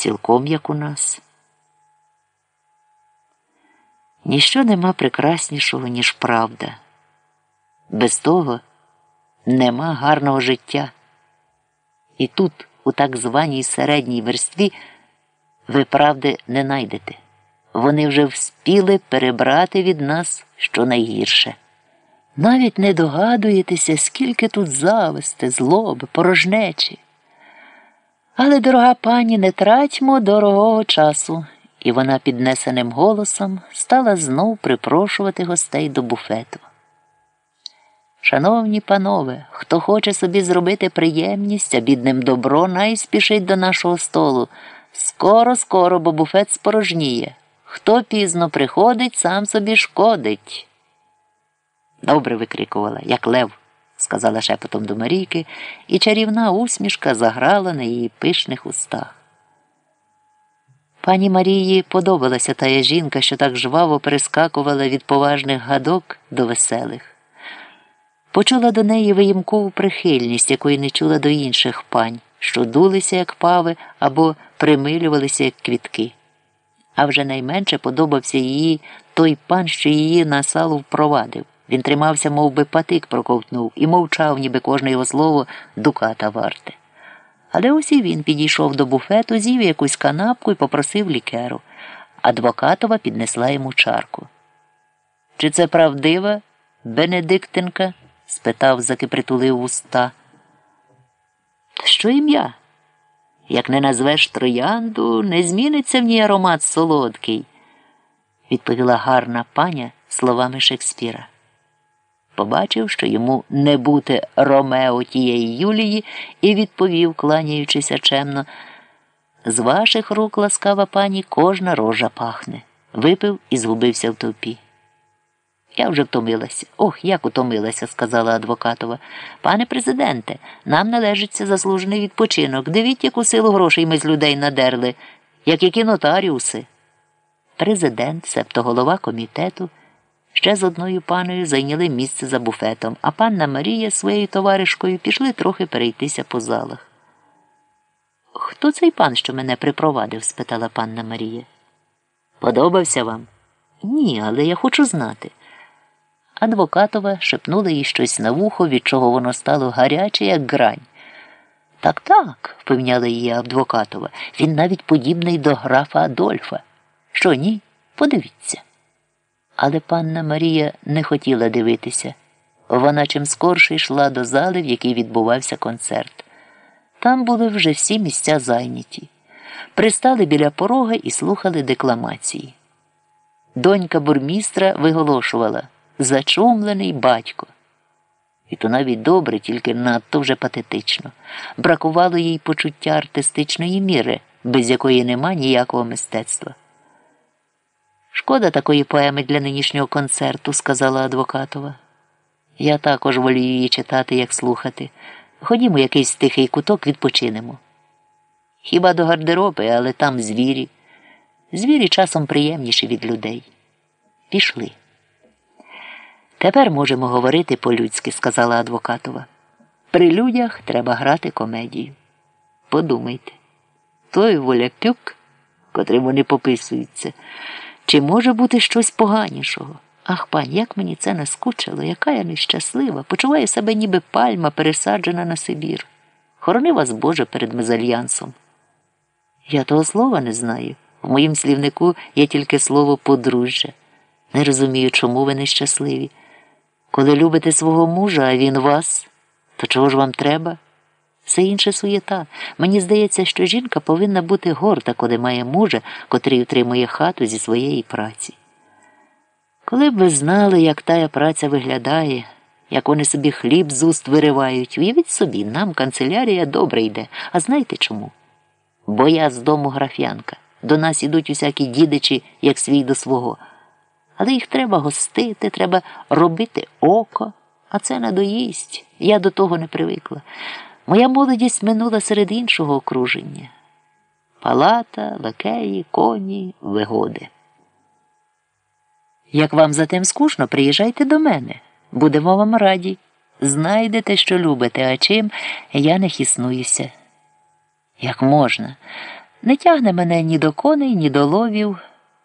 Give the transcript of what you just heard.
цілком як у нас. Ніщо нема прекраснішого, ніж правда. Без того нема гарного життя. І тут, у так званій середній верстві, ви правди не найдете. Вони вже вспіли перебрати від нас щонайгірше. Навіть не догадуєтеся, скільки тут зависти, злоби, порожнечі. Але, дорога пані, не тратьмо дорогого часу, і вона піднесеним голосом стала знов припрошувати гостей до буфету. Шановні панове, хто хоче собі зробити приємність, а бідним добро, най спішить до нашого столу. Скоро, скоро, бо буфет спорожніє. Хто пізно приходить, сам собі шкодить. Добре викрикувала, як лев, сказала шепотом до Марійки, і чарівна усмішка заграла на її пишних устах. Пані Марії подобалася тая жінка, що так жваво перескакувала від поважних гадок до веселих. Почула до неї виїмкову прихильність, якої не чула до інших пань, що дулися, як пави, або примилювалися, як квітки. А вже найменше подобався її той пан, що її на салу впровадив. Він тримався, мов би, патик проковтнув, і мовчав, ніби кожне його слово дуката варте. Але ось і він підійшов до буфету, з'їв якусь канапку і попросив лікеру. Адвокатова піднесла йому чарку. Чи це правдива, Бенедиктинка? спитав, заки притулив уста. Що ім'я? Як не назвеш троянду, не зміниться в ній аромат солодкий, відповіла гарна паня словами Шекспіра. Побачив, що йому не бути Ромео тієї Юлії, і відповів, кланяючися чемно. З ваших рук, ласкава пані, кожна рожа пахне. Випив і згубився в товпі. Я вже втомилася. Ох, як утомилася, сказала адвокатова. Пане президенте, нам належиться заслужений відпочинок. Дивіть, яку силу грошей ми з людей надерли, як які нотаріуси. Президент, себто голова комітету, ще з одною паною зайняли місце за буфетом, а панна Марія з своєю товаришкою пішли трохи перейтися по залах. Хто цей пан, що мене припровадив? спитала панна Марія. Подобався вам? Ні, але я хочу знати. Адвокатова шепнула їй щось на вухо, від чого воно стало гаряче, як грань. Так, так, впевняла її адвокатова, він навіть подібний до графа Адольфа. Що ні? Подивіться. Але панна Марія не хотіла дивитися. Вона чим скорше йшла до зали, в якій відбувався концерт. Там були вже всі місця зайняті. Пристали біля порога і слухали декламації. Донька бурмістра виголошувала зачумлений батько. І то навіть добре, тільки надто вже патетично. Бракувало їй почуття артистичної міри, без якої нема ніякого мистецтва. Шкода такої поеми для нинішнього концерту, сказала адвокатова. Я також волію її читати, як слухати. Ходімо, якийсь тихий куток відпочинемо. Хіба до гардероби, але там звірі. Звірі часом приємніші від людей. Пішли. Тепер можемо говорити по-людськи, сказала адвокатова. При людях треба грати комедію. Подумайте, той волякюк, котрим вони пописуються, чи може бути щось поганішого? Ах, пань, як мені це наскучило, яка я нещаслива, почуваю себе, ніби пальма, пересаджена на Сибір. Хорони вас, Боже, перед мезальянсом. Я того слова не знаю. В моїм слівнику є тільки слово подружжя. Не розумію, чому ви нещасливі. Коли любите свого мужа, а він вас, то чого ж вам треба? Все інше суєта. Мені здається, що жінка повинна бути горда, коли має мужа, котрий утримує хату зі своєї праці. Коли б ви знали, як тая праця виглядає, як вони собі хліб з уст виривають, уявіть собі, нам канцелярія добре йде. А знаєте чому? Бо я з дому граф'янка. До нас ідуть усякі дідичі, як свій до свого. Але їх треба гостити, треба робити око, а це надоїсть. Я до того не привикла. Моя молодість минула серед іншого окруження. Палата, лакеї, коні, вигоди. Як вам затем скучно, приїжджайте до мене. Будемо вам раді. Знайдете, що любите, а чим я не хіснуюся. Як можна? Не тягне мене ні до коней, ні до ловів.